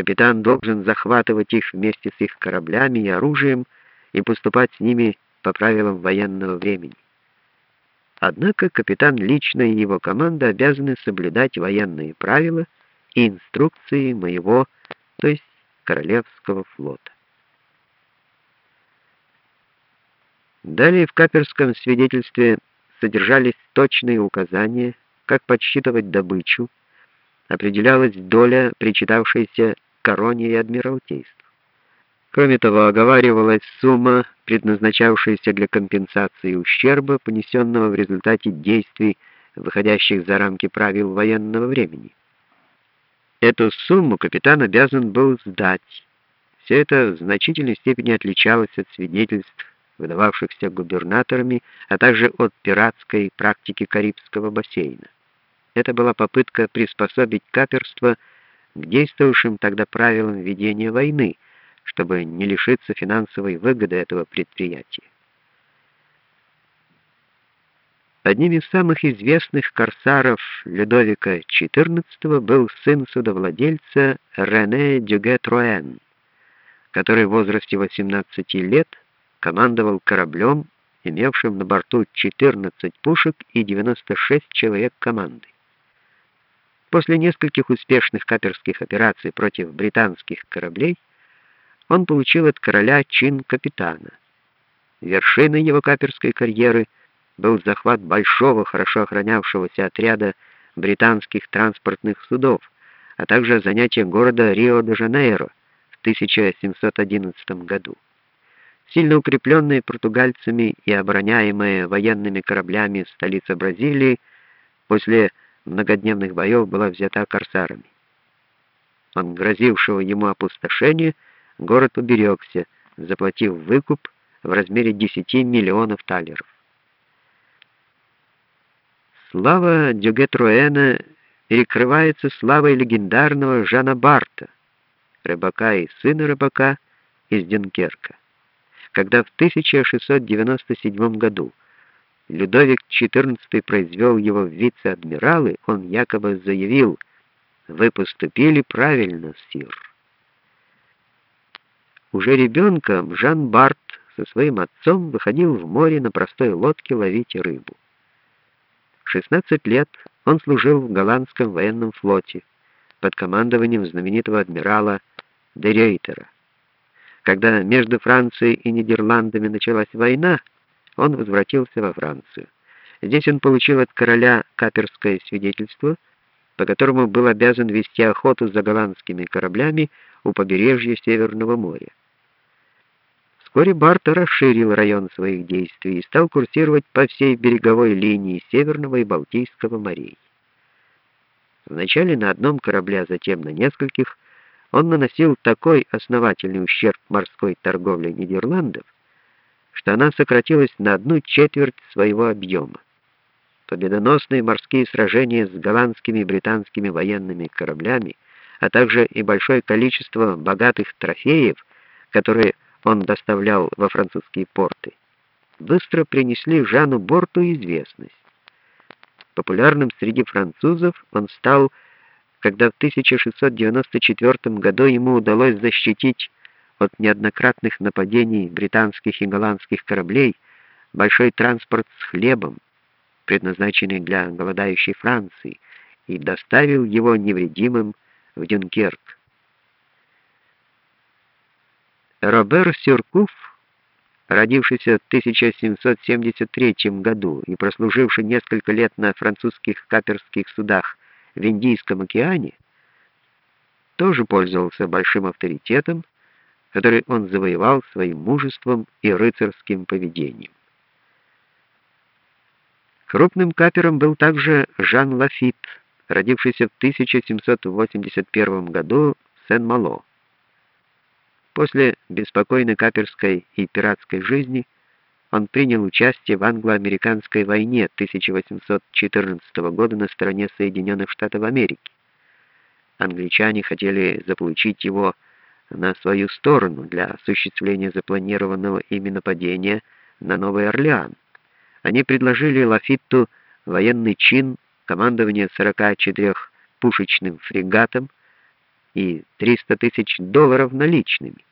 Капитан должен захватывать их вместе с их кораблями и оружием и поступать с ними по правилам военного времени. Однако капитан лично и его команда обязаны соблюдать военные правила и инструкции моего, то есть Королевского флота. Далее в каперском свидетельстве содержались точные указания, как подсчитывать добычу, определялась доля, причитавшаяся короне и адмиралтейству. Кроме того, оговаривалась сумма, предназначавшаяся для компенсации ущерба, понесенного в результате действий, выходящих за рамки правил военного времени. Эту сумму капитан обязан был сдать. Все это в значительной степени отличалось от свидетельств, выдававшихся губернаторами, а также от пиратской практики Карибского бассейна. Это была попытка приспособить каперство к действовавшим тогда правилам ведения войны, чтобы не лишиться финансовой выгоды этого предприятия. Одним из самых известных корсаров Людовика XIV был сын судовладельца Рене Дюге-Труэн, который в возрасте 18 лет командовал кораблем, имевшим на борту 14 пушек и 96 человек команды. После нескольких успешных каперских операций против британских кораблей он получил от короля чин капитана. Вершиной его каперской карьеры был захват большого, хорошо охранявшегося отряда британских транспортных судов, а также занятие города Рио-де-Жанейро в 1711 году. Сильно укрепленная португальцами и обороняемая военными кораблями столица Бразилии после многодневных боев была взята корсарами. От грозившего ему опустошения город уберегся, заплатив выкуп в размере 10 миллионов талеров. Слава Дюгетруэна перекрывается славой легендарного Жана Барта, рыбака и сына рыбака из Дюнкерка. Когда в 1697 году Людовик XIV произвел его в вице-адмиралы, он якобы заявил: "Вы поступили правильно, сир". Уже ребенком Жан Барт со своим отцом выходил в море на простой лодке ловить рыбу. В 16 лет он служил в голландском военном флоте под командованием знаменитого адмирала де Рейтера. Когда между Францией и Нидерландами началась война, он возвратился во Францию. Здесь он получил от короля каперское свидетельство, по которому был обязан вести охоту за голландскими кораблями у побережья Северного моря. Вскоре Барта расширил район своих действий и стал курсировать по всей береговой линии Северного и Балтийского морей. Вначале на одном корабле, а затем на нескольких, он наносил такой основательный ущерб морской торговле Нидерландов, что она сократилась на одну четверть своего объема. Победоносные морские сражения с голландскими и британскими военными кораблями, а также и большое количество богатых трофеев, которые он доставлял во французские порты, быстро принесли Жану Борту известность. Популярным среди французов он стал, когда в 1694 году ему удалось защитить от неоднократных нападений британских и голландских кораблей большой транспорт с хлебом, предназначенный для голодающей Франции, и доставил его невредимым в Дюнкерк. Робер Сюркуф, родившийся в 1773 году и прослуживший несколько лет на французских каперских судах в Индийском океане, тоже пользовался большим авторитетом который он завоевал своим мужеством и рыцарским поведением. Крупным капером был также Жан Лафит, родившийся в 1781 году в Сен-Мало. После беспокойной каперской и пиратской жизни он принял участие в англо-американской войне 1814 года на стороне Соединенных Штатов Америки. Англичане хотели заполучить его на свою сторону для осуществления запланированного ими нападения на Новый Орлеан. Они предложили Лафитту военный чин командования 44 пушечным фрегатом, и 300 тысяч долларов наличными.